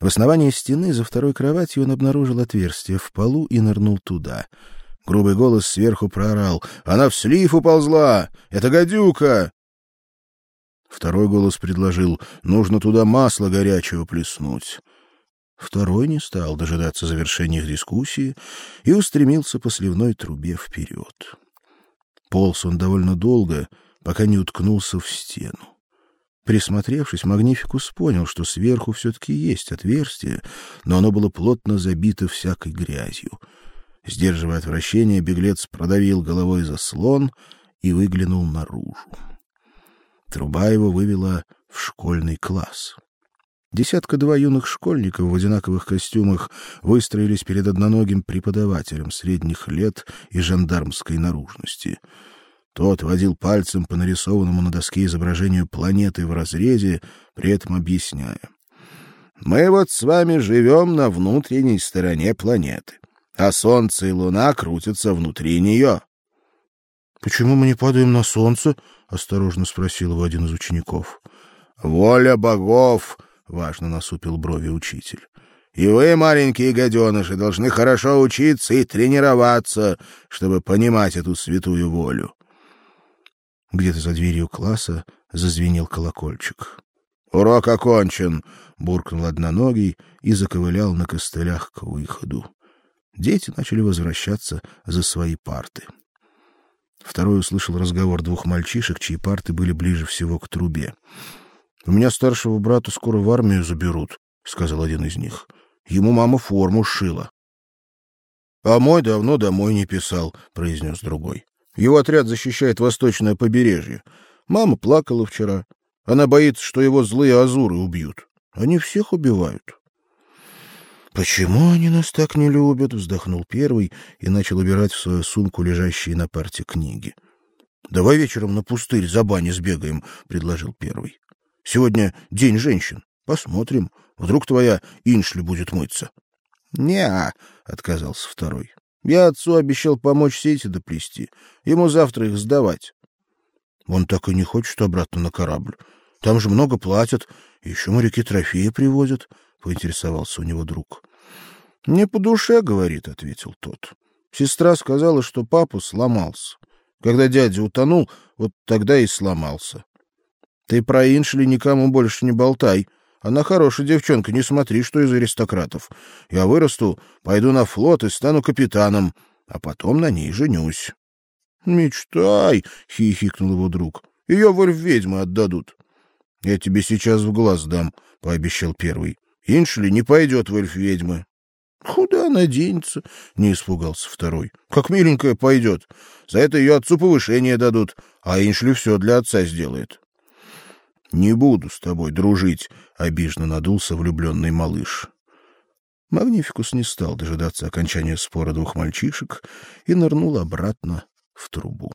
В основании стены за второй кроватью он обнаружил отверстие в полу и нырнул туда. Грубый голос сверху проорал: "Она в слив уползла! Это гадюка!" Второй голос предложил: "Нужно туда масло горячего плеснуть". Второй не стал дожидаться завершения их дискуссии и устремился по сливной трубе вперед. Полз он довольно долго, пока не уткнулся в стену. Присмотревшись, Магнификус понял, что сверху все таки есть отверстие, но оно было плотно забито всякой грязью. Сдерживая отвращение, беглец продавил головой заслон и выглянул наружу. Труба его вывела в школьный класс. Десятка-два юных школьников в одинаковых костюмах выстроились перед одноногим преподавателем средних лет и жандармской наружности. Тот водил пальцем по нарисованному на доске изображению планеты в разрезе, при этом объясняя: "Мы вот с вами живем на внутренней стороне планеты, а солнце и луна крутятся внутри нее. Почему мы не падаем на солнце? осторожно спросил его один из учеников. Воля богов, важно насупил брови учитель. И вы, маленькие гаденыши, должны хорошо учиться и тренироваться, чтобы понимать эту святую волю. Где-то за дверью класса зазвенел колокольчик. Урок окончен, буркнул одноногий и заковылял на костылях к выходу. Дети начали возвращаться за свои парты. Второй услышал разговор двух мальчишек, чьи парты были ближе всего к трубе. У меня старшего брата скоро в армию заберут, сказал один из них. Ему мама форму шила. А мой давно домой не писал, произнес другой. Его отряд защищает восточное побережье. Мама плакала вчера. Она боится, что его злые азуры убьют. Они всех убивают. Почему они нас так не любят, вздохнул первый и начал убирать в свою сумку лежащие на парте книги. Давай вечером на пустырь за баней сбегаем, предложил первый. Сегодня день женщин. Посмотрим, вдруг твоя Иншли будет мыться. Не, отказался второй. Я отцу обещал помочь сети доплести. Ему завтра их сдавать. Он так и не хочет обратно на корабль. Там же много платят, еще моряки трофеи привозят, поинтересовался у него друг. Не по душе, говорит, ответил тот. Сестра сказала, что папа сломался. Когда дядя утонул, вот тогда и сломался. Ты про Иншли никому больше не болтай. Она хорошая девчонка, не смотри, что из аристократов. Я вырасту, пойду на флот и стану капитаном, а потом на ней женюсь. Мечтай, хихикнул его друг. Ее в ведьмы отдадут. Я тебе сейчас в глаз дам, пообещал первый. Иншли не пойдет в эльф ведьмы. Куда она денется? не испугался второй. Как миленькая пойдет. За это ее отцу повышение дадут, а Иншли все для отца сделает. Не буду с тобой дружить, обиженно надулся влюбленный малыш. Магнификус не стал дожидаться окончания спора двух мальчишек и нырнул обратно в трубу.